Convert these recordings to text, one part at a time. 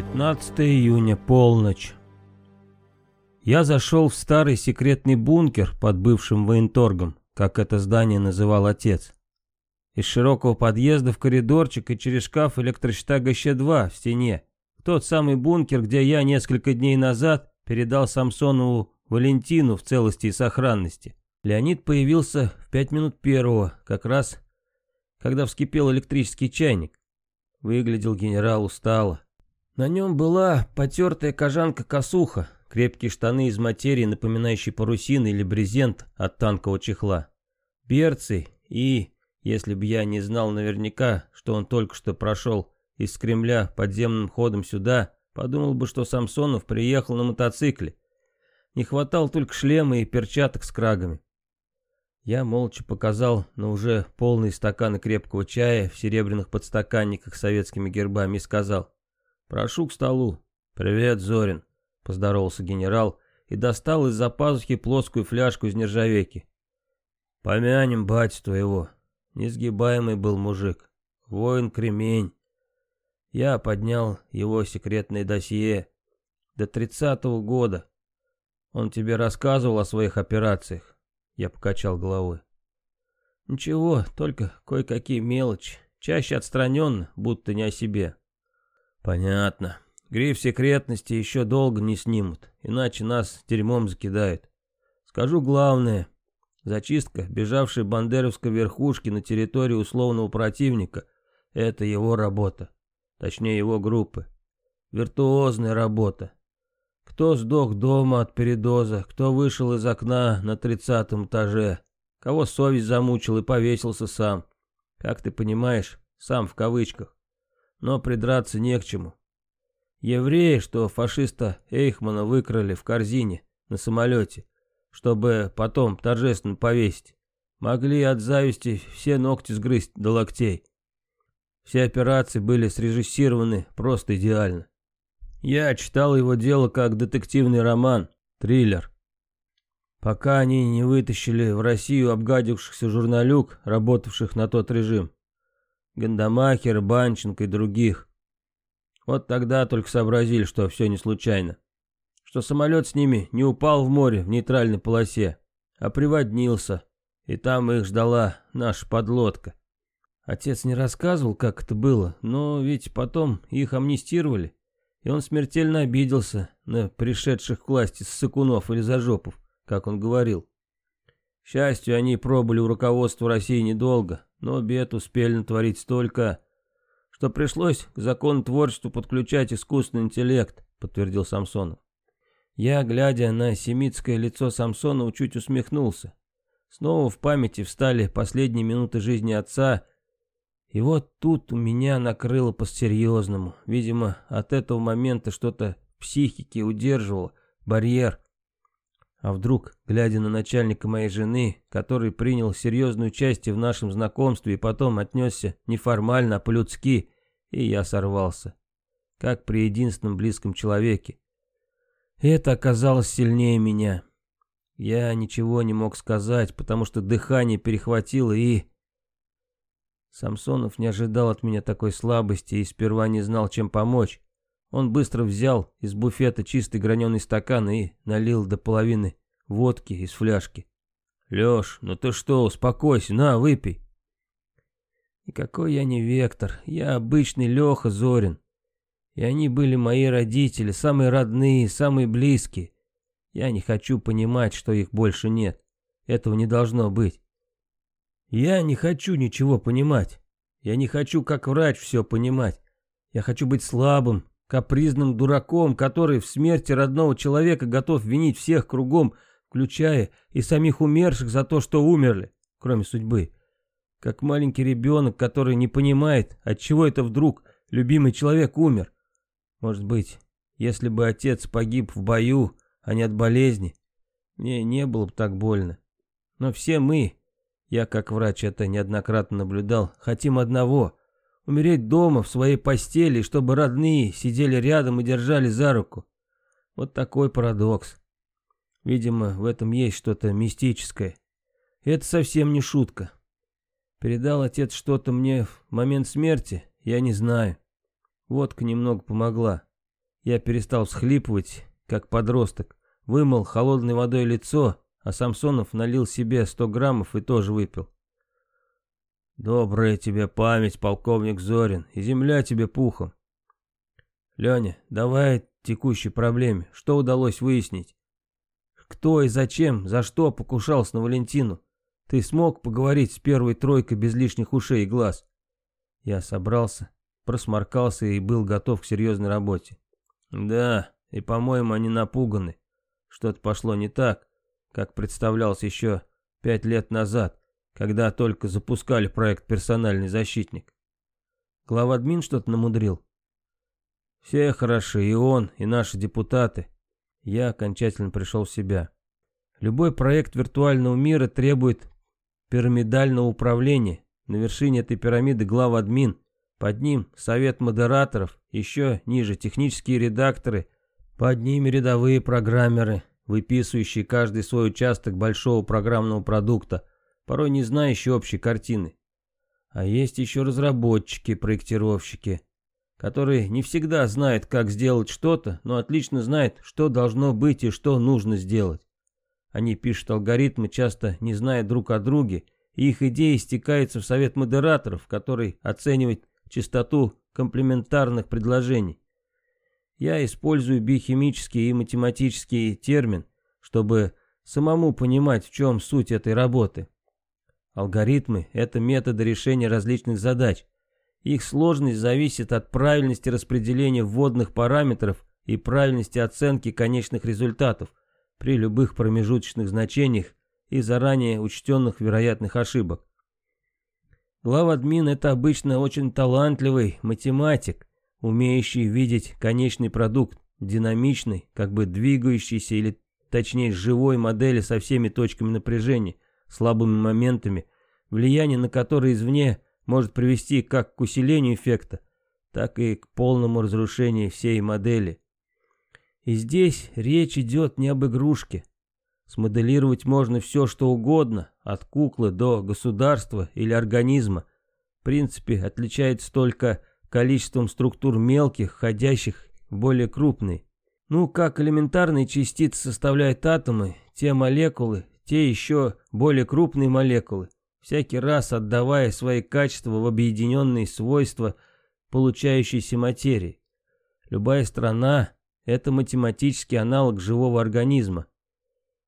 15 июня, полночь. Я зашел в старый секретный бункер под бывшим военторгом, как это здание называл отец. Из широкого подъезда в коридорчик и через шкаф электрощита ГЩ-2 в стене. Тот самый бункер, где я несколько дней назад передал Самсонову Валентину в целости и сохранности. Леонид появился в пять минут первого, как раз когда вскипел электрический чайник. Выглядел генерал устало. На нем была потертая кожанка-косуха, крепкие штаны из материи, напоминающей парусины или брезент от танкового чехла, берцы и, если бы я не знал наверняка, что он только что прошел из Кремля подземным ходом сюда, подумал бы, что Самсонов приехал на мотоцикле. Не хватало только шлема и перчаток с крагами. Я молча показал на уже полные стаканы крепкого чая в серебряных подстаканниках с советскими гербами и сказал «Прошу к столу». «Привет, Зорин», — поздоровался генерал и достал из-за пазухи плоскую фляжку из нержавейки. «Помянем батю твоего. Несгибаемый был мужик. Воин-кремень. Я поднял его секретное досье. До тридцатого года. Он тебе рассказывал о своих операциях. Я покачал головой. Ничего, только кое-какие мелочи. Чаще отстраненно, будто не о себе. Понятно. Гриф секретности еще долго не снимут, иначе нас дерьмом закидают. Скажу главное. Зачистка бежавшей бандеровской верхушки на территории условного противника — это его работа. Точнее, его группы. Виртуозная работа. Кто сдох дома от передоза, кто вышел из окна на тридцатом этаже, кого совесть замучил и повесился сам. Как ты понимаешь, сам в кавычках. Но придраться не к чему. Евреи, что фашиста Эйхмана выкрали в корзине на самолете, чтобы потом торжественно повесить, могли от зависти все ногти сгрызть до локтей. Все операции были срежиссированы просто идеально. Я читал его дело как детективный роман, триллер. Пока они не вытащили в Россию обгадившихся журналюк, работавших на тот режим. Гандамахер, Банченко и других. Вот тогда только сообразили, что все не случайно. Что самолет с ними не упал в море в нейтральной полосе, а приводнился, и там их ждала наша подлодка. Отец не рассказывал, как это было, но ведь потом их амнистировали. И он смертельно обиделся на пришедших к власти ссыкунов или зажопов, как он говорил. К счастью, они пробыли у руководства России недолго, но бед успели натворить столько, что пришлось к законотворчеству подключать искусственный интеллект, подтвердил Самсонов. Я, глядя на семитское лицо Самсонова, чуть усмехнулся. Снова в памяти встали последние минуты жизни отца и вот тут у меня накрыло по-серьезному. Видимо, от этого момента что-то в психике удерживало, барьер. А вдруг, глядя на начальника моей жены, который принял серьезную участие в нашем знакомстве и потом отнесся неформально, а по-людски, и я сорвался. Как при единственном близком человеке. это оказалось сильнее меня. Я ничего не мог сказать, потому что дыхание перехватило и... Самсонов не ожидал от меня такой слабости и сперва не знал, чем помочь. Он быстро взял из буфета чистый граненый стакан и налил до половины водки из фляжки. «Лёш, ну ты что, успокойся, на, выпей». Никакой я не Вектор, я обычный Леха Зорин. И они были мои родители, самые родные, самые близкие. Я не хочу понимать, что их больше нет. Этого не должно быть. Я не хочу ничего понимать. Я не хочу, как врач, все понимать. Я хочу быть слабым, капризным дураком, который в смерти родного человека готов винить всех кругом, включая и самих умерших за то, что умерли, кроме судьбы. Как маленький ребенок, который не понимает, от чего это вдруг любимый человек умер. Может быть, если бы отец погиб в бою, а не от болезни, мне не было бы так больно. Но все мы, я, как врач, это неоднократно наблюдал. Хотим одного — умереть дома, в своей постели, чтобы родные сидели рядом и держали за руку. Вот такой парадокс. Видимо, в этом есть что-то мистическое. И это совсем не шутка. Передал отец что-то мне в момент смерти, я не знаю. Водка немного помогла. Я перестал всхлипывать, как подросток, вымыл холодной водой лицо, а Самсонов налил себе 100 граммов и тоже выпил. Добрая тебе память, полковник Зорин, и земля тебе пухом. Леня, давай текущей проблеме. Что удалось выяснить? Кто и зачем, за что покушался на Валентину? Ты смог поговорить с первой тройкой без лишних ушей и глаз? Я собрался, просморкался и был готов к серьезной работе. Да, и, по-моему, они напуганы. Что-то пошло не так, как представлялось еще пять лет назад когда только запускали проект «Персональный защитник». Глава админ что-то намудрил. Все хороши, и он, и наши депутаты. Я окончательно пришел в себя. Любой проект виртуального мира требует пирамидального управления. На вершине этой пирамиды глава админ, под ним совет модераторов, еще ниже технические редакторы, под ними рядовые программеры, выписывающие каждый свой участок большого программного продукта, порой не знающие общей картины. А есть еще разработчики, проектировщики, которые не всегда знают, как сделать что-то, но отлично знают, что должно быть и что нужно сделать. Они пишут алгоритмы, часто не зная друг о друге, и их идеи стекаются в совет модераторов, который оценивает частоту комплементарных предложений. Я использую биохимический и математический термин, чтобы самому понимать, в чем суть этой работы. Алгоритмы — это методы решения различных задач. Их сложность зависит от правильности распределения вводных параметров и правильности оценки конечных результатов при любых промежуточных значениях и заранее учтенных вероятных ошибок. Глава админ — это обычно очень талантливый математик, умеющий видеть конечный продукт, динамичный, как бы двигающийся или точнее живой модели со всеми точками напряжения — слабыми моментами, влияние на которые извне может привести как к усилению эффекта, так и к полному разрушению всей модели. И здесь речь идет не об игрушке. Смоделировать можно все, что угодно, от куклы до государства или организма. В принципе, отличается только количеством структур мелких, входящих в более крупные. Ну, как элементарные частицы составляют атомы, те молекулы, те еще более крупные молекулы, всякий раз отдавая свои качества в объединенные свойства получающейся материи. Любая страна – это математический аналог живого организма.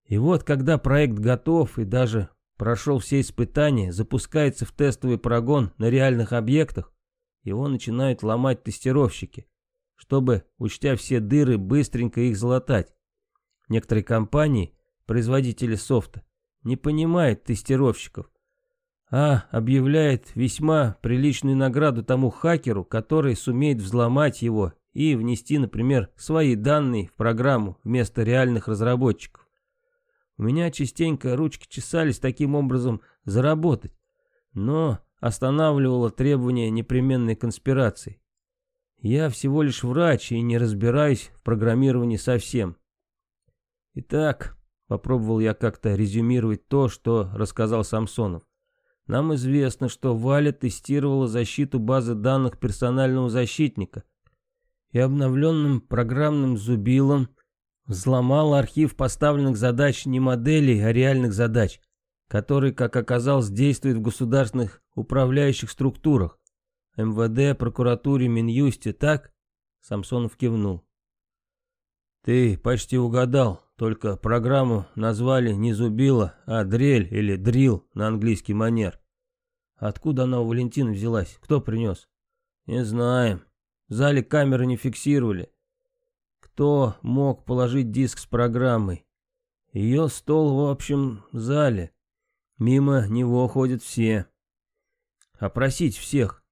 И вот, когда проект готов и даже прошел все испытания, запускается в тестовый прогон на реальных объектах, его начинают ломать тестировщики, чтобы, учтя все дыры, быстренько их залатать. Некоторые компании производители софта, не понимает тестировщиков, а объявляет весьма приличную награду тому хакеру, который сумеет взломать его и внести, например, свои данные в программу вместо реальных разработчиков. У меня частенько ручки чесались таким образом заработать, но останавливало требование непременной конспирации. Я всего лишь врач и не разбираюсь в программировании совсем. Итак, Попробовал я как-то резюмировать то, что рассказал Самсонов. Нам известно, что Валя тестировала защиту базы данных персонального защитника и обновленным программным зубилом взломала архив поставленных задач не моделей, а реальных задач, которые, как оказалось, действуют в государственных управляющих структурах. МВД, прокуратуре, Минюсте, так? Самсонов кивнул. Ты почти угадал, только программу назвали не Зубила, а Дрель или Дрил на английский манер. Откуда она у Валентины взялась? Кто принес? Не знаем. В зале камеры не фиксировали. Кто мог положить диск с программой? Ее стол в общем зале. Мимо него ходят все. Опросить всех.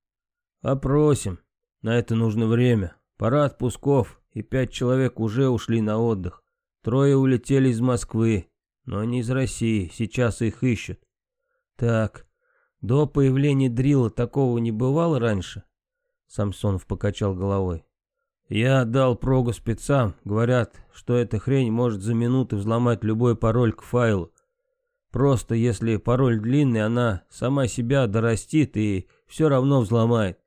Опросим. На это нужно время. Пора отпусков, и пять человек уже ушли на отдых. Трое улетели из Москвы, но не из России, сейчас их ищут. Так, до появления дрила такого не бывало раньше? Самсонов покачал головой. Я дал прогу спецам, говорят, что эта хрень может за минуту взломать любой пароль к файлу. Просто если пароль длинный, она сама себя дорастит и все равно взломает.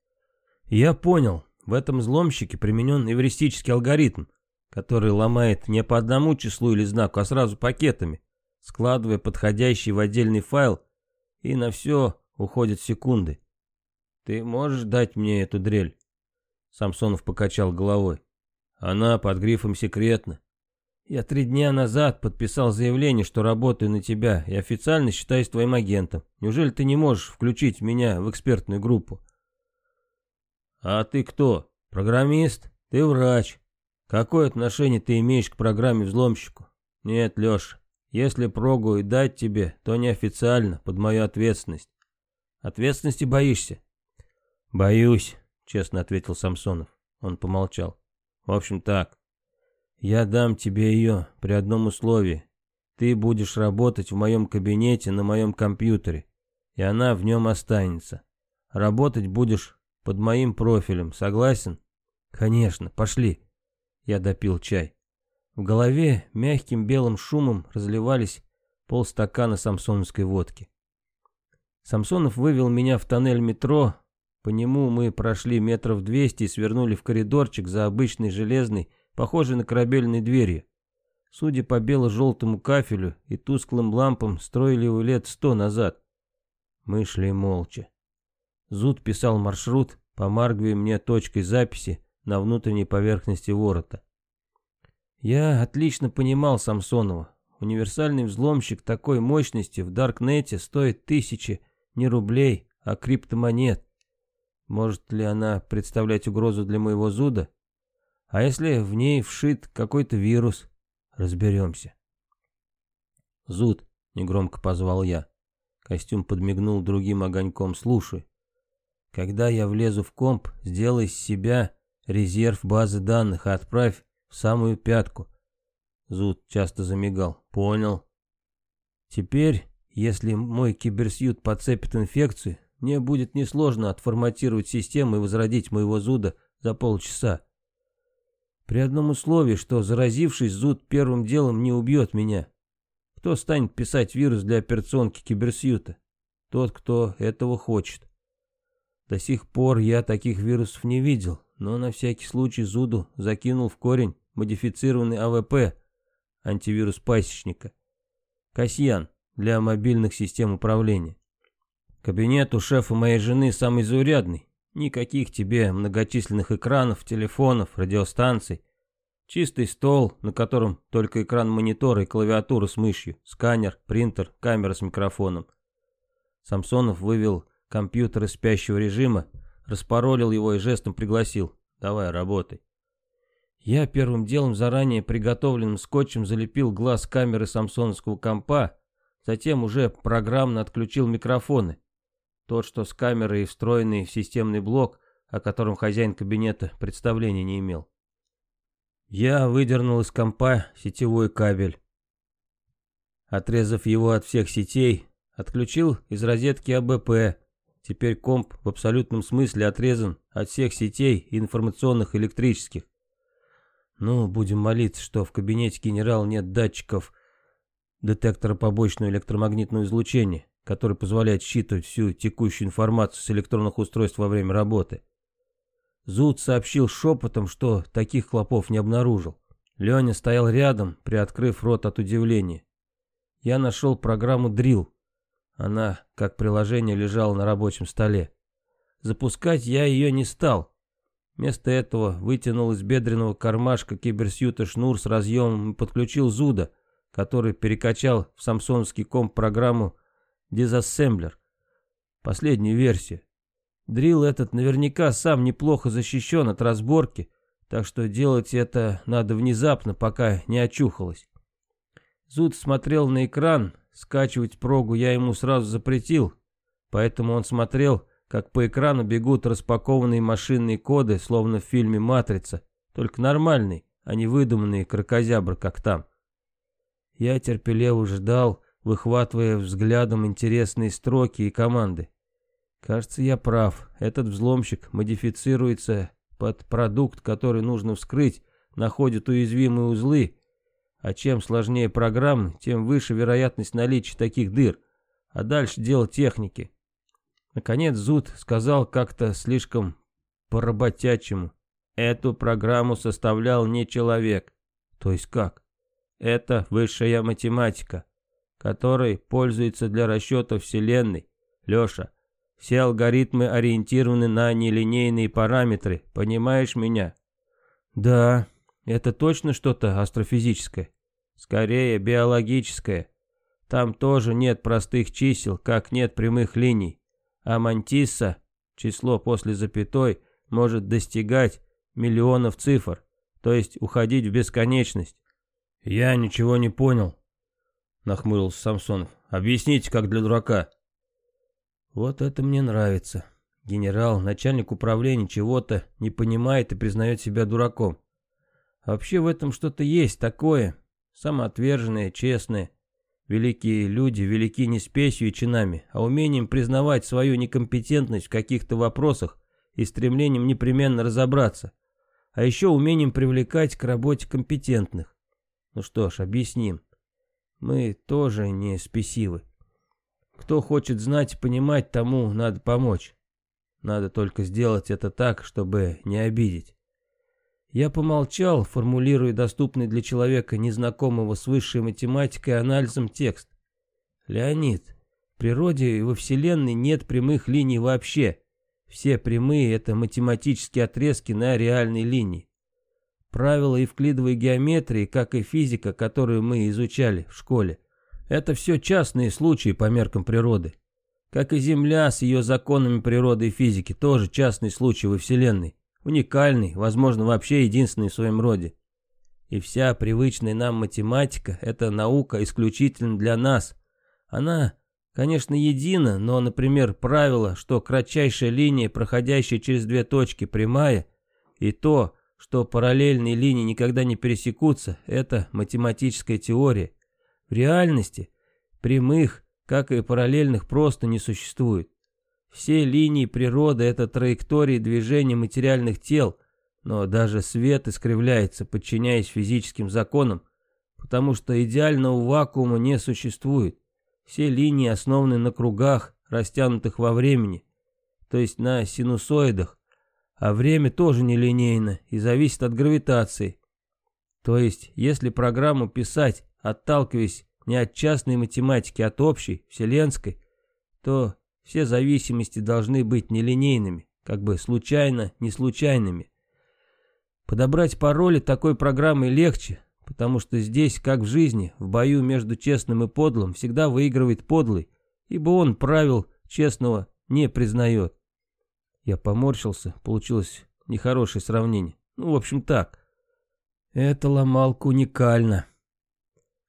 Я понял, В этом взломщике применен эвристический алгоритм, который ломает не по одному числу или знаку, а сразу пакетами, складывая подходящий в отдельный файл, и на все уходят секунды. Ты можешь дать мне эту дрель? Самсонов покачал головой. Она под грифом «секретно». Я три дня назад подписал заявление, что работаю на тебя и официально считаюсь твоим агентом. Неужели ты не можешь включить меня в экспертную группу? А ты кто? Программист? Ты врач. Какое отношение ты имеешь к программе взломщику? Нет, Леша, если прогу и дать тебе, то неофициально, под мою ответственность. Ответственности боишься? Боюсь, честно ответил Самсонов. Он помолчал. В общем так, я дам тебе ее при одном условии. Ты будешь работать в моем кабинете на моем компьютере, и она в нем останется. Работать будешь под моим профилем, согласен? Конечно, пошли. Я допил чай. В голове мягким белым шумом разливались полстакана самсоновской водки. Самсонов вывел меня в тоннель метро, по нему мы прошли метров двести и свернули в коридорчик за обычной железной, похожей на корабельной дверью. Судя по бело-желтому кафелю и тусклым лампам, строили его лет сто назад. Мы шли молча. Зуд писал маршрут, помаргивая мне точкой записи на внутренней поверхности ворота. Я отлично понимал Самсонова. Универсальный взломщик такой мощности в Даркнете стоит тысячи не рублей, а криптомонет. Может ли она представлять угрозу для моего зуда? А если в ней вшит какой-то вирус? Разберемся. Зуд, негромко позвал я. Костюм подмигнул другим огоньком. Слушай, когда я влезу в комп, сделай из себя резерв базы данных отправь в самую пятку. Зуд часто замигал. Понял. Теперь, если мой киберсьют подцепит инфекцию, мне будет несложно отформатировать систему и возродить моего зуда за полчаса. При одном условии, что заразившись, зуд первым делом не убьет меня. Кто станет писать вирус для операционки киберсьюта? Тот, кто этого хочет. До сих пор я таких вирусов не видел, но на всякий случай зуду закинул в корень модифицированный АВП, антивирус пасечника. Касьян для мобильных систем управления. Кабинет у шефа моей жены самый заурядный. Никаких тебе многочисленных экранов, телефонов, радиостанций. Чистый стол, на котором только экран монитора и клавиатура с мышью, сканер, принтер, камера с микрофоном. Самсонов вывел компьютер из спящего режима, распаролил его и жестом пригласил. «Давай, работай». Я первым делом заранее приготовленным скотчем залепил глаз камеры самсоновского компа, затем уже программно отключил микрофоны. Тот, что с камерой и встроенный в системный блок, о котором хозяин кабинета представления не имел. Я выдернул из компа сетевой кабель. Отрезав его от всех сетей, отключил из розетки АБП. Теперь комп в абсолютном смысле отрезан от всех сетей информационных электрических. Ну, будем молиться, что в кабинете генерала нет датчиков детектора побочного электромагнитного излучения который позволяет считывать всю текущую информацию с электронных устройств во время работы. Зуд сообщил шепотом, что таких хлопов не обнаружил. Леня стоял рядом, приоткрыв рот от удивления. Я нашел программу Drill. Она, как приложение, лежала на рабочем столе. Запускать я ее не стал. Вместо этого вытянул из бедренного кармашка киберсьюта шнур с разъемом и подключил Зуда, который перекачал в самсоновский комп программу дизассемблер. Последняя версия. Дрил этот наверняка сам неплохо защищен от разборки, так что делать это надо внезапно, пока не очухалось. Зуд смотрел на экран, скачивать прогу я ему сразу запретил, поэтому он смотрел, как по экрану бегут распакованные машинные коды, словно в фильме «Матрица», только нормальный, а не выдуманный крокозябр, как там. Я терпеливо ждал, выхватывая взглядом интересные строки и команды. Кажется, я прав. Этот взломщик модифицируется под продукт, который нужно вскрыть, находит уязвимые узлы, а чем сложнее программа, тем выше вероятность наличия таких дыр. А дальше дело техники. Наконец Зуд сказал как-то слишком по-работячему. Эту программу составлял не человек. То есть как? Это высшая математика, которой пользуется для расчета Вселенной. Леша, все алгоритмы ориентированы на нелинейные параметры, понимаешь меня? Да, это точно что-то астрофизическое? Скорее, биологическое. Там тоже нет простых чисел, как нет прямых линий. А мантисса, число после запятой, может достигать миллионов цифр, то есть уходить в бесконечность. Я ничего не понял, нахмурился Самсонов. Объясните, как для дурака. Вот это мне нравится. Генерал, начальник управления чего-то не понимает и признает себя дураком. Вообще в этом что-то есть такое, самоотверженное, честное. Великие люди велики не спесью и чинами, а умением признавать свою некомпетентность в каких-то вопросах и стремлением непременно разобраться. А еще умением привлекать к работе компетентных. Ну что ж, объясним. Мы тоже не спесивы. Кто хочет знать и понимать, тому надо помочь. Надо только сделать это так, чтобы не обидеть. Я помолчал, формулируя доступный для человека, незнакомого с высшей математикой, анализом текст. Леонид, в природе и во Вселенной нет прямых линий вообще. Все прямые — это математические отрезки на реальной линии. Правила евклидовой геометрии, как и физика, которую мы изучали в школе, это все частные случаи по меркам природы. Как и Земля с ее законами природы и физики, тоже частный случай во Вселенной. Уникальный, возможно, вообще единственный в своем роде. И вся привычная нам математика – это наука исключительно для нас. Она, конечно, едина, но, например, правило, что кратчайшая линия, проходящая через две точки, прямая, и то, что параллельные линии никогда не пересекутся, это математическая теория. В реальности прямых, как и параллельных, просто не существует. Все линии природы — это траектории движения материальных тел, но даже свет искривляется, подчиняясь физическим законам, потому что идеального вакуума не существует. Все линии основаны на кругах, растянутых во времени, то есть на синусоидах, а время тоже нелинейно и зависит от гравитации. То есть, если программу писать, отталкиваясь не от частной математики, а от общей, вселенской, то все зависимости должны быть нелинейными, как бы случайно, не случайными. Подобрать пароли такой программы легче, потому что здесь, как в жизни, в бою между честным и подлым, всегда выигрывает подлый, ибо он правил честного не признает. Я поморщился, получилось нехорошее сравнение. Ну, в общем, так. Эта ломалка уникальна.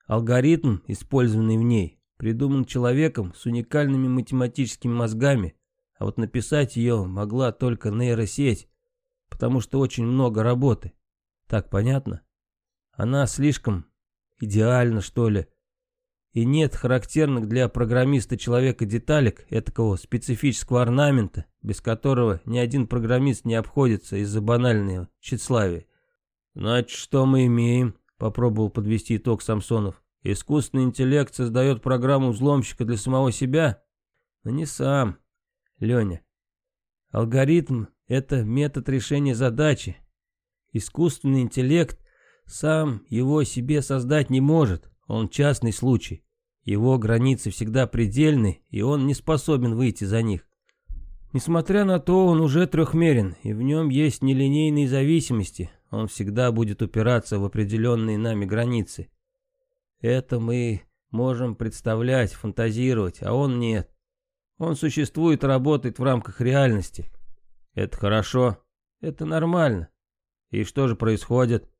Алгоритм, использованный в ней, придуман человеком с уникальными математическими мозгами, а вот написать ее могла только нейросеть, потому что очень много работы. Так понятно? Она слишком идеальна, что ли. И нет характерных для программиста человека деталек, этакого специфического орнамента, без которого ни один программист не обходится из-за банального тщеславия. «Значит, что мы имеем?» — попробовал подвести итог Самсонов. Искусственный интеллект создает программу взломщика для самого себя? Но не сам, Леня. Алгоритм — это метод решения задачи. Искусственный интеллект сам его себе создать не может, он частный случай. Его границы всегда предельны, и он не способен выйти за них. Несмотря на то, он уже трехмерен, и в нем есть нелинейные зависимости, он всегда будет упираться в определенные нами границы. Это мы можем представлять, фантазировать, а он нет. Он существует и работает в рамках реальности. Это хорошо, это нормально. И что же происходит?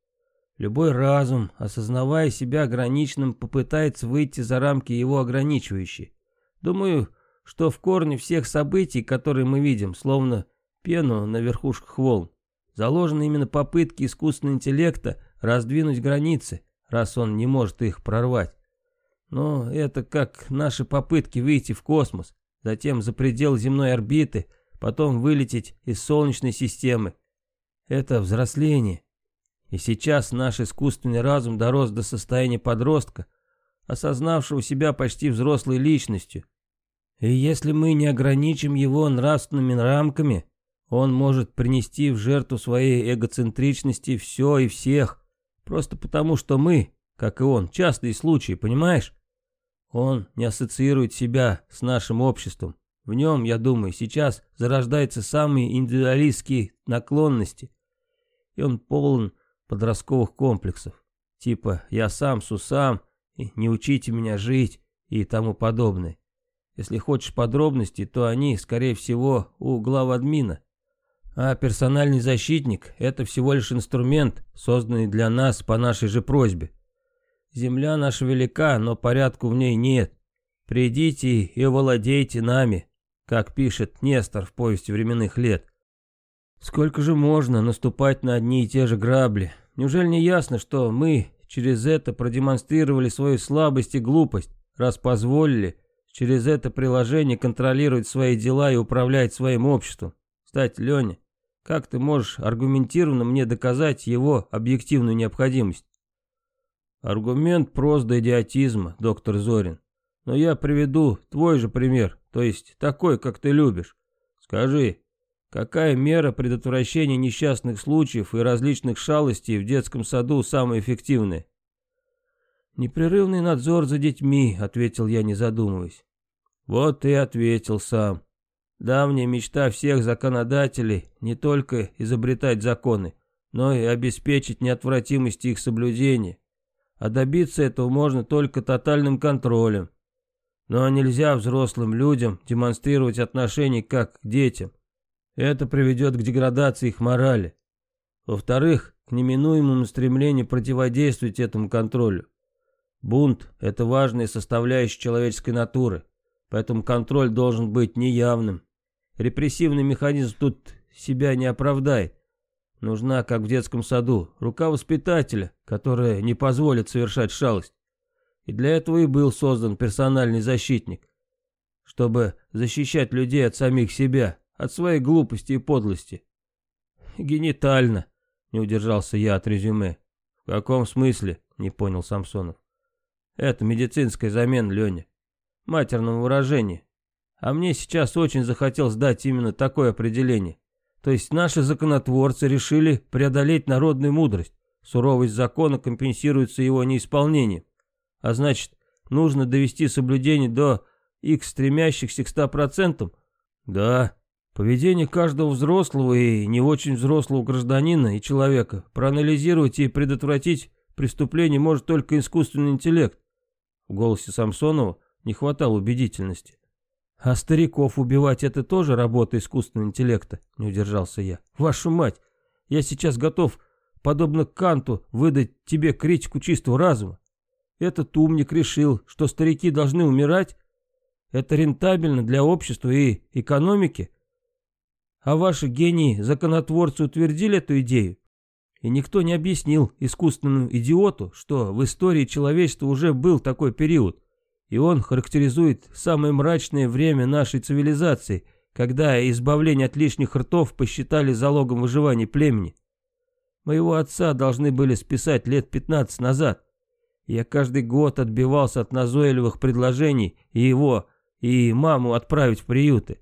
Любой разум, осознавая себя ограниченным, попытается выйти за рамки его ограничивающие. Думаю, что в корне всех событий, которые мы видим, словно пену на верхушках волн, заложены именно попытки искусственного интеллекта раздвинуть границы, раз он не может их прорвать. Но это как наши попытки выйти в космос, затем за предел земной орбиты, потом вылететь из Солнечной системы. Это взросление. И сейчас наш искусственный разум дорос до состояния подростка, осознавшего себя почти взрослой личностью. И если мы не ограничим его нравственными рамками, Он может принести в жертву своей эгоцентричности все и всех, просто потому что мы, как и он, частые случаи, понимаешь? Он не ассоциирует себя с нашим обществом. В нем, я думаю, сейчас зарождаются самые индивидуалистские наклонности, и он полон подростковых комплексов, типа «я сам сусам», «не учите меня жить» и тому подобное. Если хочешь подробностей, то они, скорее всего, у главадмина. А персональный защитник – это всего лишь инструмент, созданный для нас по нашей же просьбе. Земля наша велика, но порядку в ней нет. Придите и владейте нами, как пишет Нестор в повести временных лет. Сколько же можно наступать на одни и те же грабли? Неужели не ясно, что мы через это продемонстрировали свою слабость и глупость, раз позволили через это приложение контролировать свои дела и управлять своим обществом? Кстати, Леня, как ты можешь аргументированно мне доказать его объективную необходимость? Аргумент прост до идиотизма, доктор Зорин. Но я приведу твой же пример, то есть такой, как ты любишь. Скажи, какая мера предотвращения несчастных случаев и различных шалостей в детском саду самая эффективная? «Непрерывный надзор за детьми», — ответил я, не задумываясь. «Вот и ответил сам. Давняя мечта всех законодателей не только изобретать законы, но и обеспечить неотвратимость их соблюдения. А добиться этого можно только тотальным контролем. Но нельзя взрослым людям демонстрировать отношение как к детям. Это приведет к деградации их морали. Во-вторых, к неминуемому стремлению противодействовать этому контролю. Бунт – это важная составляющая человеческой натуры, поэтому контроль должен быть неявным, Репрессивный механизм тут себя не оправдает. Нужна, как в детском саду, рука воспитателя, которая не позволит совершать шалость. И для этого и был создан персональный защитник, чтобы защищать людей от самих себя, от своей глупости и подлости. Генитально, не удержался я от резюме. В каком смысле, не понял Самсонов. Это медицинская замена, Леня. Матерном выражении, а мне сейчас очень захотелось дать именно такое определение. То есть наши законотворцы решили преодолеть народную мудрость. Суровость закона компенсируется его неисполнением. А значит, нужно довести соблюдение до x стремящихся к 100%? Да. Поведение каждого взрослого и не очень взрослого гражданина и человека проанализировать и предотвратить преступление может только искусственный интеллект. В голосе Самсонова не хватало убедительности. А стариков убивать это тоже работа искусственного интеллекта, не удержался я. Вашу мать, я сейчас готов, подобно Канту, выдать тебе критику чистого разума. Этот умник решил, что старики должны умирать. Это рентабельно для общества и экономики. А ваши гении-законотворцы утвердили эту идею. И никто не объяснил искусственному идиоту, что в истории человечества уже был такой период, и он характеризует самое мрачное время нашей цивилизации, когда избавление от лишних ртов посчитали залогом выживания племени. Моего отца должны были списать лет 15 назад. Я каждый год отбивался от назойливых предложений его, и маму отправить в приюты.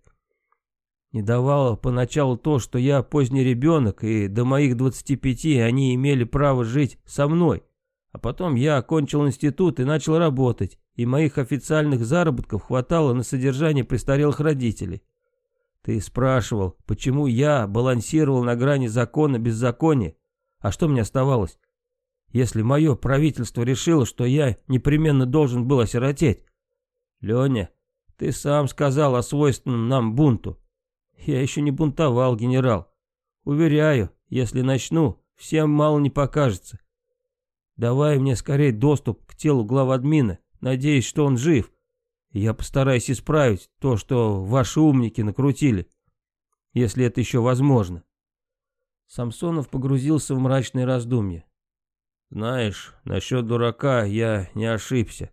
Не давало поначалу то, что я поздний ребенок, и до моих 25 они имели право жить со мной. А потом я окончил институт и начал работать и моих официальных заработков хватало на содержание престарелых родителей. Ты спрашивал, почему я балансировал на грани закона беззакония, а что мне оставалось? Если мое правительство решило, что я непременно должен был осиротеть. Леня, ты сам сказал о свойственном нам бунту. Я еще не бунтовал, генерал. Уверяю, если начну, всем мало не покажется. Давай мне скорее доступ к телу главадмина Надеюсь, что он жив. я постараюсь исправить то, что ваши умники накрутили, если это еще возможно. Самсонов погрузился в мрачные раздумья. Знаешь, насчет дурака я не ошибся.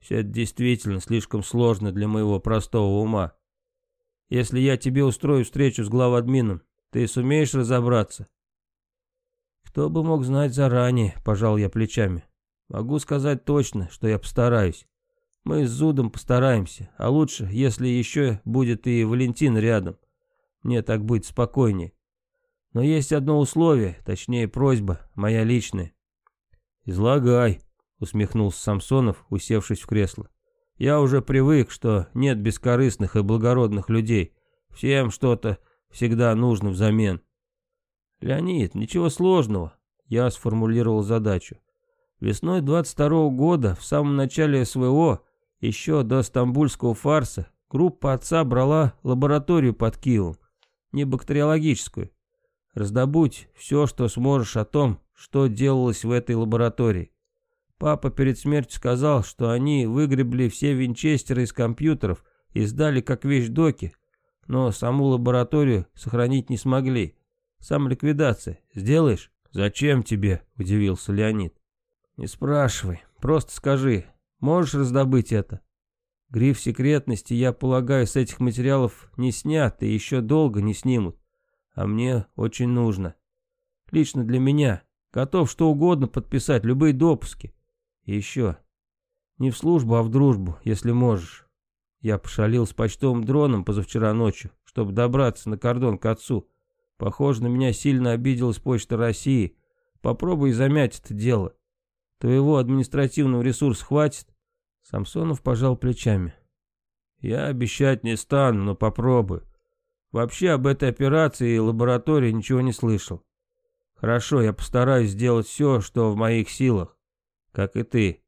Все это действительно слишком сложно для моего простого ума. Если я тебе устрою встречу с главадмином, ты сумеешь разобраться? Кто бы мог знать заранее, пожал я плечами. Могу сказать точно, что я постараюсь. Мы с Зудом постараемся, а лучше, если еще будет и Валентин рядом. Мне так будет спокойнее. Но есть одно условие, точнее просьба, моя личная. «Излагай», — усмехнулся Самсонов, усевшись в кресло. «Я уже привык, что нет бескорыстных и благородных людей. Всем что-то всегда нужно взамен». «Леонид, ничего сложного», — я сформулировал задачу. Весной 22 -го года, в самом начале СВО, еще до стамбульского фарса, группа отца брала лабораторию под Киевом, не бактериологическую. Раздобудь все, что сможешь о том, что делалось в этой лаборатории. Папа перед смертью сказал, что они выгребли все винчестеры из компьютеров и сдали как вещдоки, но саму лабораторию сохранить не смогли. Сам ликвидация. Сделаешь? Зачем тебе? Удивился Леонид. Не спрашивай, просто скажи, можешь раздобыть это? Гриф секретности, я полагаю, с этих материалов не снят и еще долго не снимут. А мне очень нужно. Лично для меня. Готов что угодно подписать, любые допуски. И еще. Не в службу, а в дружбу, если можешь. Я пошалил с почтовым дроном позавчера ночью, чтобы добраться на кордон к отцу. Похоже, на меня сильно обиделась почта России. Попробуй замять это дело. Твоего административного ресурса хватит? Самсонов пожал плечами. Я обещать не стану, но попробую. Вообще об этой операции и лаборатории ничего не слышал. Хорошо, я постараюсь сделать все, что в моих силах. Как и ты.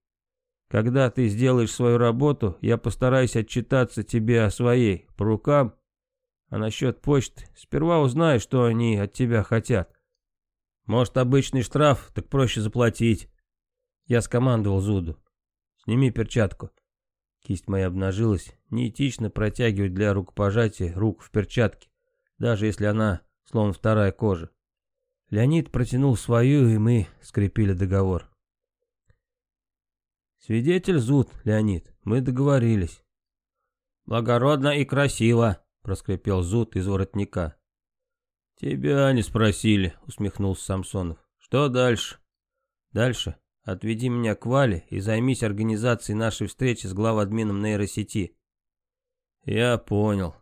Когда ты сделаешь свою работу, я постараюсь отчитаться тебе о своей, по рукам. А насчет почты, сперва узнай, что они от тебя хотят. Может, обычный штраф, так проще заплатить. Я скомандовал Зуду. Сними перчатку. Кисть моя обнажилась. Неэтично протягивать для рукопожатия руку в перчатке, даже если она словно вторая кожа. Леонид протянул свою, и мы скрепили договор. «Свидетель зуд, Леонид, мы договорились». «Благородно и красиво», — проскрипел зуд из воротника. «Тебя не спросили», — усмехнулся Самсонов. «Что дальше?» «Дальше отведи меня к Вале и займись организацией нашей встречи с главадмином нейросети». «Я понял».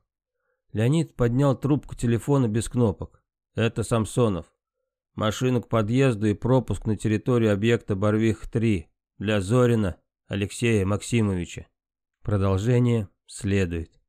Леонид поднял трубку телефона без кнопок. «Это Самсонов. Машину к подъезду и пропуск на территорию объекта Барвих-3 для Зорина Алексея Максимовича. Продолжение следует.